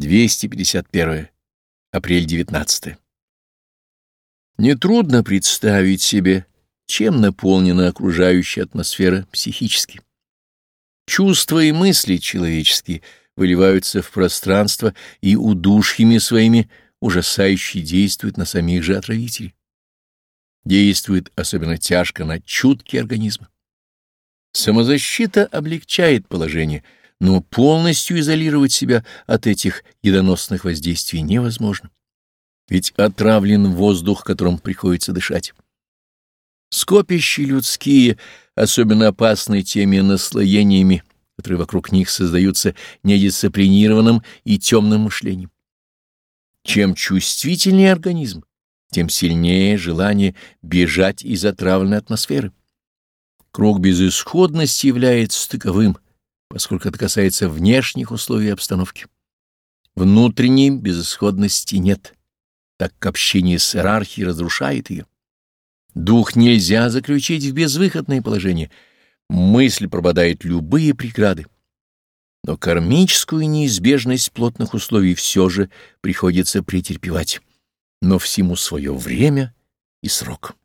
251. Апрель 19. Нетрудно представить себе, чем наполнена окружающая атмосфера психически. Чувства и мысли человеческие выливаются в пространство и удушьями своими ужасающе действуют на самих же отравителей. Действует особенно тяжко на чуткий организм. Самозащита облегчает положение — но полностью изолировать себя от этих ядоносных воздействий невозможно. Ведь отравлен воздух, которым приходится дышать. Скопища людские, особенно опасны теми наслоениями, которые вокруг них создаются недисциплинированным и темным мышлением. Чем чувствительнее организм, тем сильнее желание бежать из отравленной атмосферы. Круг безысходности является таковым — поскольку это касается внешних условий обстановки. Внутренней безысходности нет, так как общение с иерархией разрушает ее. Дух нельзя заключить в безвыходное положение, мысль прободает любые преграды. Но кармическую неизбежность плотных условий все же приходится претерпевать, но всему свое время и срок.